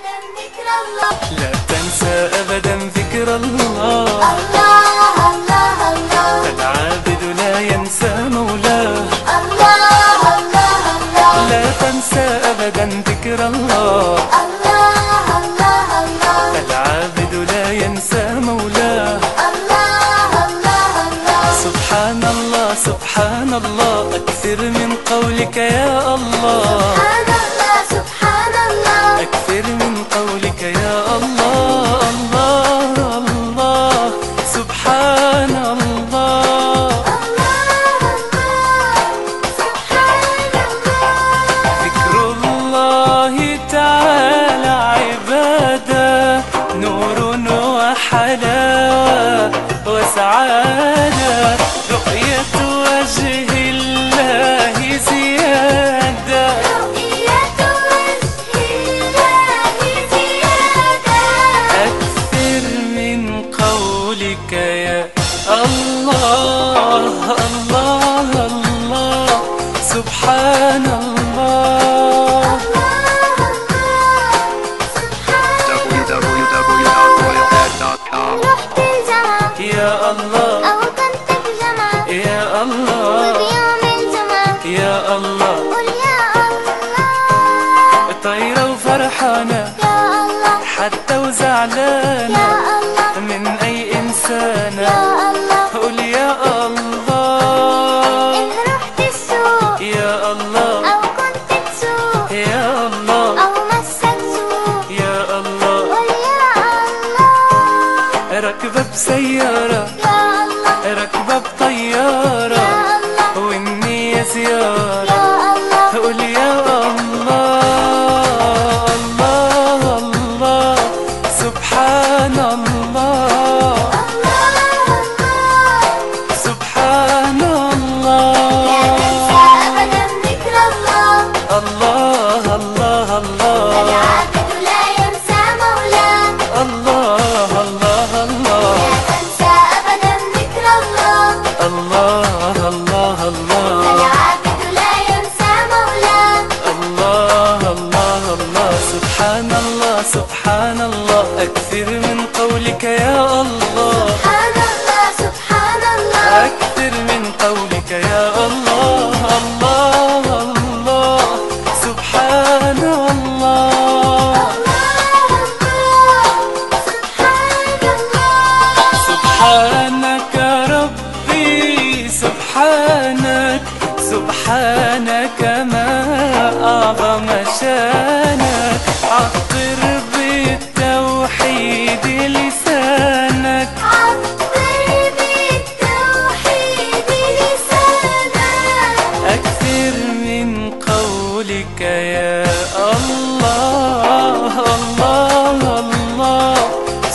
أبدا ذكر الله. لا تنسى أبدا ذكر الله. الله الله الله. العابد لا ينسى مولاه. الله الله الله. لا تنسى أبدا ذكر الله. الله الله الله. العابد لا ينسى مولاه. الله الله الله. سبحان الله سبحان الله. أكثر من قولك يا الله. سبحان وسعادة رؤية وجه الله زيادة. رؤية وجه الله زيادة. أكثر من قولك يا الله الله. حتى يا الله. من أي إنسانة يا الله. قول يا الله. إن رحت السوق يا الله. أو كنت تسوق يا الله. أو مسك سوق يا الله. قل يا الله. راكبة بسيارة. يا الله. راكبة يا بطيارة الله والنية زيارة سبحان الله أكثر من قولك يا الله. سبحان الله سبحان الله. أكثر من قولك يا الله الله الله. سبحان الله. سبحانك ربي سبحانك سبحانك ما أعظم شأنك.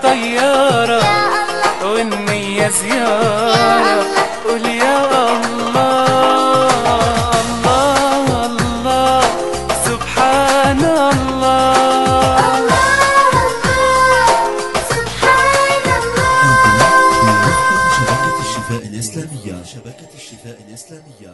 بطيارة والنية زيارة. قول يا الله الله الله سبحان الله. شبكة الشفاء الإسلامية. شبكة الشفاء الإسلامية.